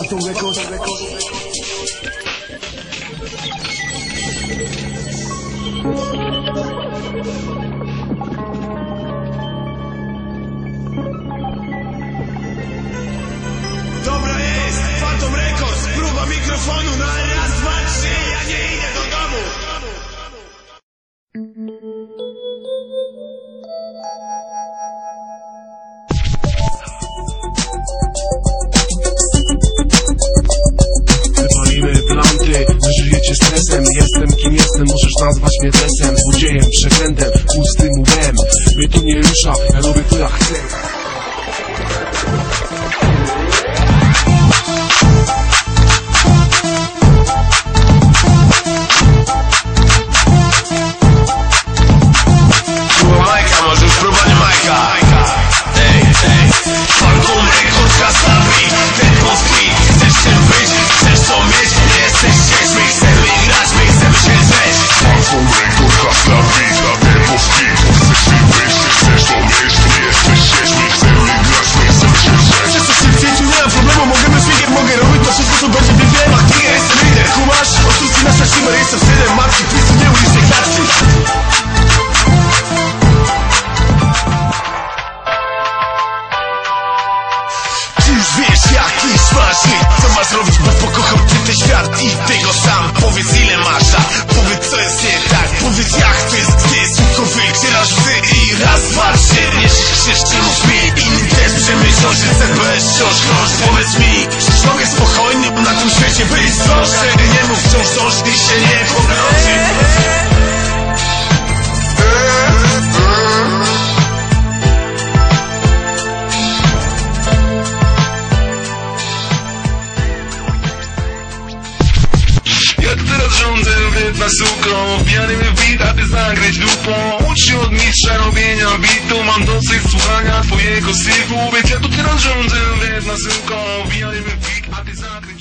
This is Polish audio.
Phantom Records. Dobra jest, Phantom Records, próba mikrofonu na kim jestem, możesz nazwać mnie desem Złodziejem, przekrętem, pustym łbem Mnie to nie rusza, ja robię to jak chcę będzie biegiem. A ty jestem lider, kumasz? Oszustki nasza shimmer, jestem synem matki, pisu nie ulicznej klatki. Ty już wiesz jakiś ważny Co masz robić, bo pokochał ty ten świat I tego sam Powiedz ile masz lat Powiedz co jest nie tak Powiedz jak to jest, gdy słówko wycierasz łzy I raz, dwa, trzy Nie krzyczysz, czy mów mi Inni też przemyślą, że CBS wciąż Powiedz mi, czy mogę spokojny Świecie być zdroższy Nie mów wciąż coś, gdy się nie pogrąży Ja teraz rządzę, biedna suko Wbijany mi beat, a ty zagrać dupą. Ucz się od mistrza robienia bitu. Mam dosyć słuchania twojego syfu. Więc ja tu teraz rządzę, biedna suko Wbijany mi beat, a ty zagrać dupą